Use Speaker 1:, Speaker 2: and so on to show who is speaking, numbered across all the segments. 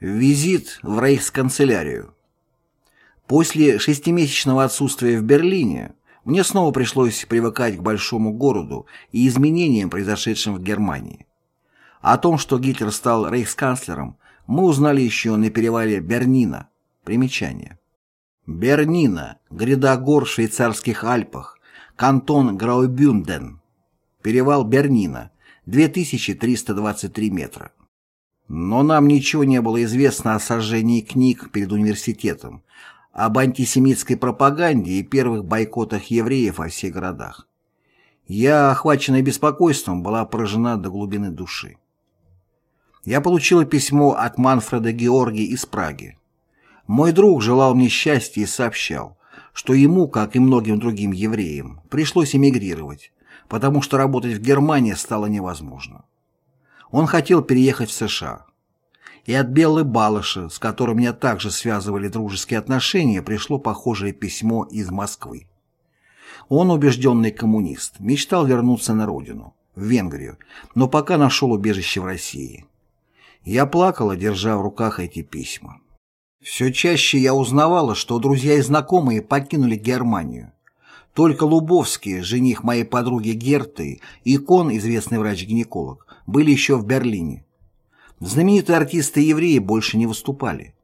Speaker 1: Визит в рейхсканцелярию. После шестимесячного отсутствия в Берлине мне снова пришлось привыкать к большому городу и изменениям, произошедшим в Германии. О том, что Гитлер стал рейхсканцлером, мы узнали еще на перевале Бернина. Примечание. Бернина, гряда гор в швейцарских Альпах, кантон Граубюнден. Перевал Бернина, 2323 метра. Но нам ничего не было известно о сожжении книг перед университетом, об антисемитской пропаганде и первых бойкотах евреев во всех городах. Я, охваченная беспокойством, была поражена до глубины души. Я получила письмо от Манфреда Георги из Праги. Мой друг желал мне счастья и сообщал, что ему, как и многим другим евреям, пришлось эмигрировать, потому что работать в Германии стало невозможно. Он хотел переехать в США. И от Беллы Балыша, с которым меня также связывали дружеские отношения, пришло похожее письмо из Москвы. Он убежденный коммунист, мечтал вернуться на родину, в Венгрию, но пока нашел убежище в России. Я плакала, держа в руках эти письма. Все чаще я узнавала, что друзья и знакомые покинули Германию. Только Лубовский, жених моей подруги Герты, и Кон, известный врач-гинеколог, были еще в Берлине. Знаменитые артисты-евреи больше не выступали.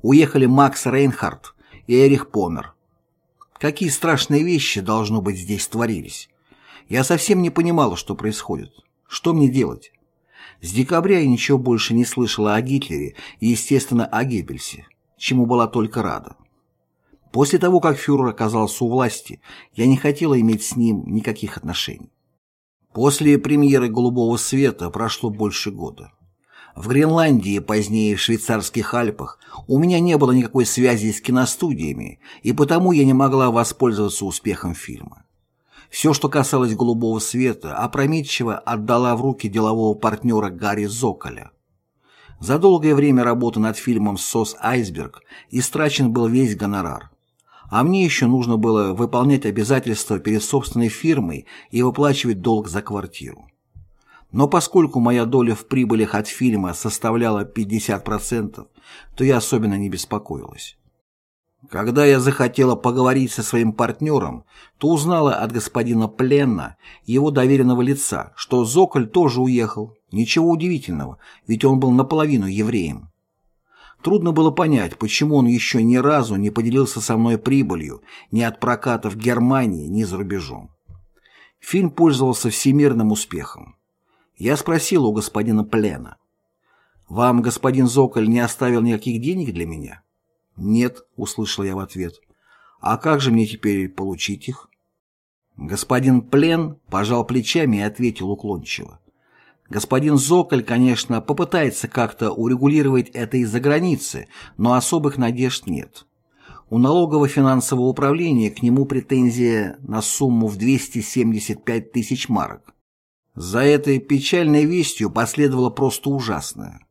Speaker 1: Уехали Макс Рейнхард и Эрих Помер. Какие страшные вещи, должно быть, здесь творились. Я совсем не понимала, что происходит. Что мне делать? С декабря я ничего больше не слышала о Гитлере и, естественно, о Геббельсе, чему была только рада. После того, как фюрер оказался у власти, я не хотела иметь с ним никаких отношений. После премьеры «Голубого света» прошло больше года. В Гренландии, позднее в швейцарских Альпах, у меня не было никакой связи с киностудиями, и потому я не могла воспользоваться успехом фильма. Все, что касалось «Голубого света», опрометчиво отдала в руки делового партнера Гарри Зоколя. За долгое время работы над фильмом «Сос Айсберг» истрачен был весь гонорар а мне еще нужно было выполнять обязательства перед собственной фирмой и выплачивать долг за квартиру. Но поскольку моя доля в прибылях от фильма составляла 50%, то я особенно не беспокоилась. Когда я захотела поговорить со своим партнером, то узнала от господина Пленна, его доверенного лица, что Зоколь тоже уехал. Ничего удивительного, ведь он был наполовину евреем. Трудно было понять, почему он еще ни разу не поделился со мной прибылью ни от проката в Германии, ни за рубежом. Фильм пользовался всемирным успехом. Я спросил у господина Плена. «Вам господин Зоколь не оставил никаких денег для меня?» «Нет», — услышал я в ответ. «А как же мне теперь получить их?» Господин Плен пожал плечами и ответил уклончиво. Господин Зоколь, конечно, попытается как-то урегулировать это из-за границы, но особых надежд нет. У налогового финансового управления к нему претензия на сумму в 275 тысяч марок. За этой печальной вестью последовало просто ужасное.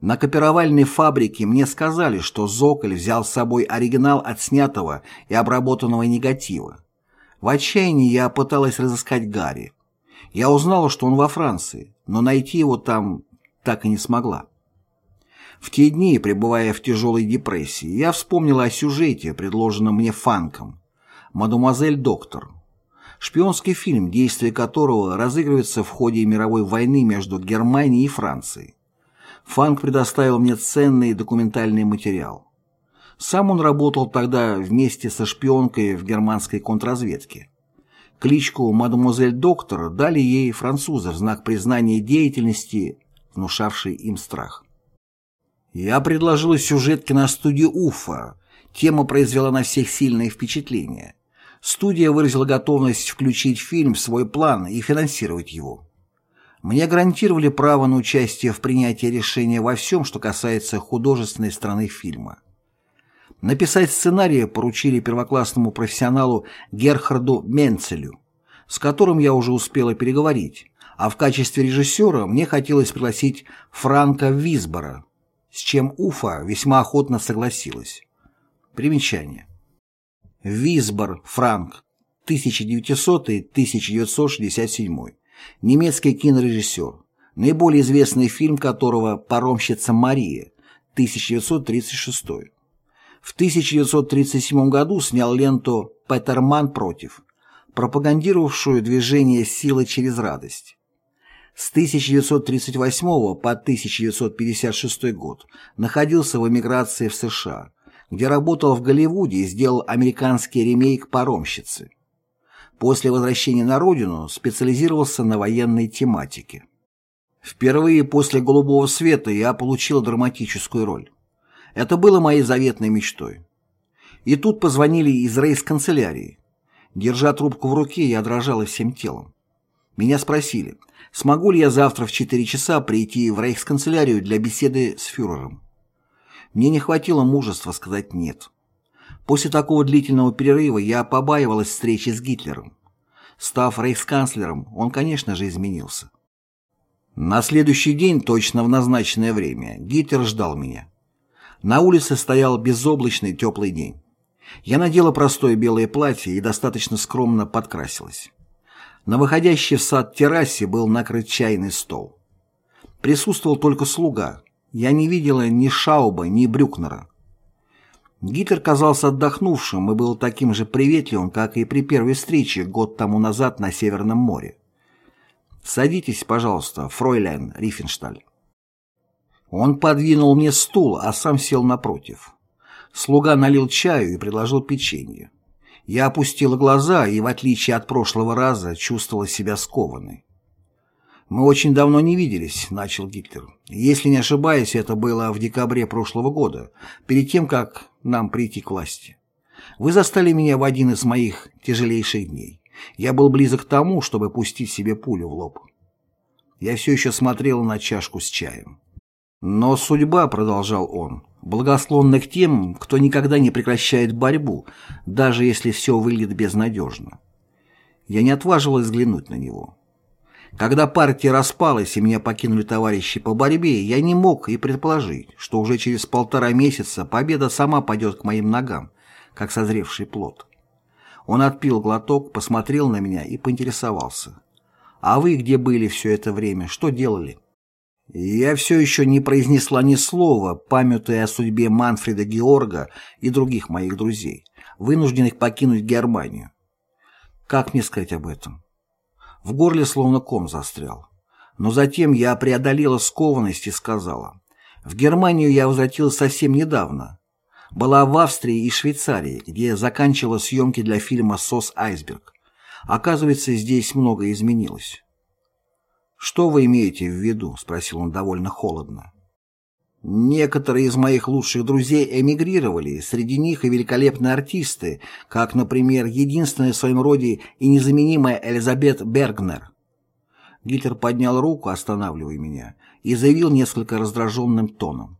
Speaker 1: На копировальной фабрике мне сказали, что Зоколь взял с собой оригинал отснятого и обработанного негатива. В отчаянии я пыталась разыскать Гарри. Я узнала, что он во Франции, но найти его там так и не смогла. В те дни, пребывая в тяжелой депрессии, я вспомнила о сюжете, предложенном мне Фанком «Мадемуазель Доктор». Шпионский фильм, действие которого разыгрывается в ходе мировой войны между Германией и Францией. Фанк предоставил мне ценный документальный материал. Сам он работал тогда вместе со шпионкой в германской контрразведке. Кличку «Мадемуазель Доктор» дали ей французы в знак признания деятельности, внушавшей им страх. Я предложила сюжет киностудии «Уфа». Тема произвела на всех сильное впечатление. Студия выразила готовность включить фильм в свой план и финансировать его. Мне гарантировали право на участие в принятии решения во всем, что касается художественной стороны фильма. Написать сценарий поручили первоклассному профессионалу Герхарду Менцелю, с которым я уже успела переговорить, а в качестве режиссера мне хотелось пригласить Франка Висбора, с чем Уфа весьма охотно согласилась. Примечание. Висбор Франк, 1900-1967, немецкий кинорежиссер, наиболее известный фильм которого «Паромщица Мария», 1936. В 1937 году снял ленту «Петерман против», пропагандировавшую движение «Сила через радость». С 1938 по 1956 год находился в эмиграции в США, где работал в Голливуде и сделал американский ремейк «Паромщицы». После возвращения на родину специализировался на военной тематике. Впервые после «Голубого света» я получил драматическую роль. Это было моей заветной мечтой. И тут позвонили из рейс-канцелярии. Держа трубку в руке, я дрожала всем телом. Меня спросили, смогу ли я завтра в 4 часа прийти в рейхсканцелярию для беседы с фюрером. Мне не хватило мужества сказать «нет». После такого длительного перерыва я побаивалась встречи с Гитлером. Став рейхсканцлером, он, конечно же, изменился. На следующий день, точно в назначенное время, Гитлер ждал меня. На улице стоял безоблачный теплый день. Я надела простое белое платье и достаточно скромно подкрасилась. На выходящей в сад террасе был накрыт чайный стол. Присутствовал только слуга. Я не видела ни Шауба, ни Брюкнера. Гитлер казался отдохнувшим и был таким же приветливым, как и при первой встрече год тому назад на Северном море. «Садитесь, пожалуйста, фройляйн Рифеншталь». Он подвинул мне стул, а сам сел напротив. Слуга налил чаю и предложил печенье. Я опустила глаза и, в отличие от прошлого раза, чувствовала себя скованной. «Мы очень давно не виделись», — начал Гитлер. «Если не ошибаюсь, это было в декабре прошлого года, перед тем, как нам прийти к власти. Вы застали меня в один из моих тяжелейших дней. Я был близок к тому, чтобы пустить себе пулю в лоб». Я все еще смотрел на чашку с чаем. Но судьба, продолжал он, благосклонна к тем, кто никогда не прекращает борьбу, даже если все выглядит безнадежно. Я не отваживалась взглянуть на него. Когда партия распалась и меня покинули товарищи по борьбе, я не мог и предположить, что уже через полтора месяца победа сама пойдет к моим ногам, как созревший плод. Он отпил глоток, посмотрел на меня и поинтересовался. «А вы где были все это время? Что делали?» Я все еще не произнесла ни слова, памятуя о судьбе Манфреда Георга и других моих друзей, вынужденных покинуть Германию. Как мне сказать об этом? В горле словно ком застрял. Но затем я преодолела скованность и сказала. В Германию я возвратилась совсем недавно. Была в Австрии и Швейцарии, где заканчивала съемки для фильма «Сос Айсберг». Оказывается, здесь многое изменилось. «Что вы имеете в виду?» — спросил он довольно холодно. Некоторые из моих лучших друзей эмигрировали, среди них и великолепные артисты, как, например, единственная в своем роде и незаменимая Элизабет Бергнер. Гитлер поднял руку, останавливая меня, и заявил несколько раздраженным тоном.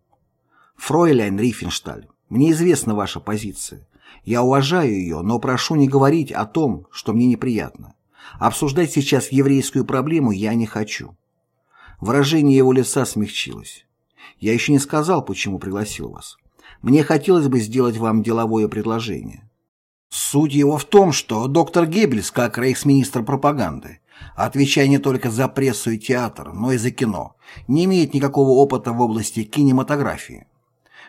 Speaker 1: «Фройляйн Рифеншталь, мне известна ваша позиция. Я уважаю ее, но прошу не говорить о том, что мне неприятно. Обсуждать сейчас еврейскую проблему я не хочу. Выражение его лица смягчилось. Я еще не сказал, почему пригласил вас. Мне хотелось бы сделать вам деловое предложение. Суть его в том, что доктор Геббельс, как рейхсминистр пропаганды, отвечая не только за прессу и театр, но и за кино, не имеет никакого опыта в области кинематографии.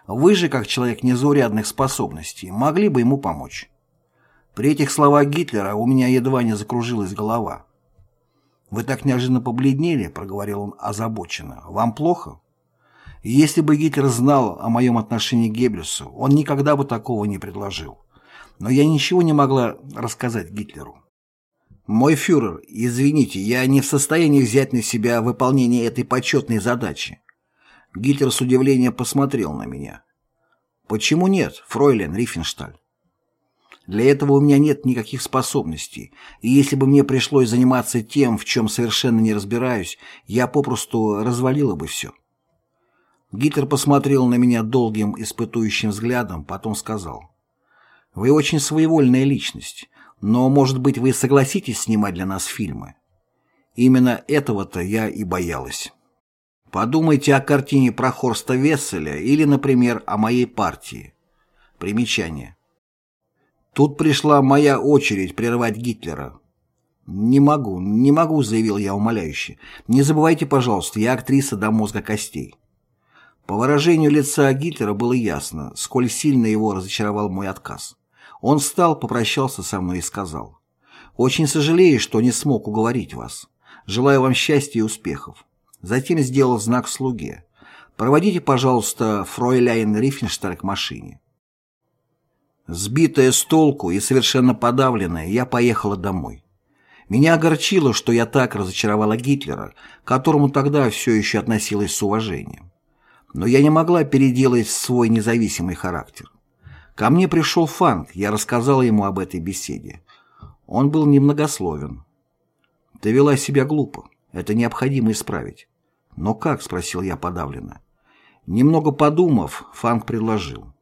Speaker 1: Вы же, как человек незаурядных способностей, могли бы ему помочь. При этих словах Гитлера у меня едва не закружилась голова. «Вы так неожиданно побледнели», — проговорил он озабоченно. «Вам плохо?» Если бы Гитлер знал о моем отношении к Геббельсу, он никогда бы такого не предложил. Но я ничего не могла рассказать Гитлеру. «Мой фюрер, извините, я не в состоянии взять на себя выполнение этой почетной задачи». Гитлер с удивлением посмотрел на меня. «Почему нет, фройлен Рифеншталь? Для этого у меня нет никаких способностей, и если бы мне пришлось заниматься тем, в чем совершенно не разбираюсь, я попросту развалила бы все. Гитлер посмотрел на меня долгим испытующим взглядом, потом сказал, «Вы очень своевольная личность, но, может быть, вы согласитесь снимать для нас фильмы?» Именно этого-то я и боялась. Подумайте о картине про Хорста Весселя или, например, о моей партии. Примечание. Тут пришла моя очередь прервать Гитлера. «Не могу, не могу», — заявил я умоляюще. «Не забывайте, пожалуйста, я актриса до мозга костей». По выражению лица Гитлера было ясно, сколь сильно его разочаровал мой отказ. Он встал, попрощался со мной и сказал, «Очень сожалею, что не смог уговорить вас. Желаю вам счастья и успехов». Затем сделал знак слуге. «Проводите, пожалуйста, фройляйн Рифеншталь к машине». Сбитая с толку и совершенно подавленная, я поехала домой. Меня огорчило, что я так разочаровала Гитлера, которому тогда все еще относилась с уважением. Но я не могла переделать свой независимый характер. Ко мне пришел Фанк, я рассказала ему об этой беседе. Он был немногословен. «Ты вела себя глупо. Это необходимо исправить». «Но как?» — спросил я подавленно. Немного подумав, Фанк предложил.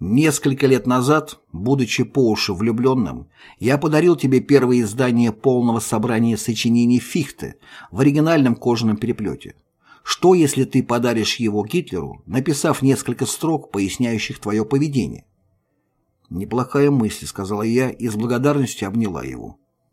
Speaker 1: Несколько лет назад, будучи по уши влюбленным, я подарил тебе первое издание полного собрания сочинений Фихте в оригинальном кожаном переплете. Что, если ты подаришь его Гитлеру, написав несколько строк, поясняющих твое поведение? «Неплохая мысль», — сказала я и с благодарностью обняла его.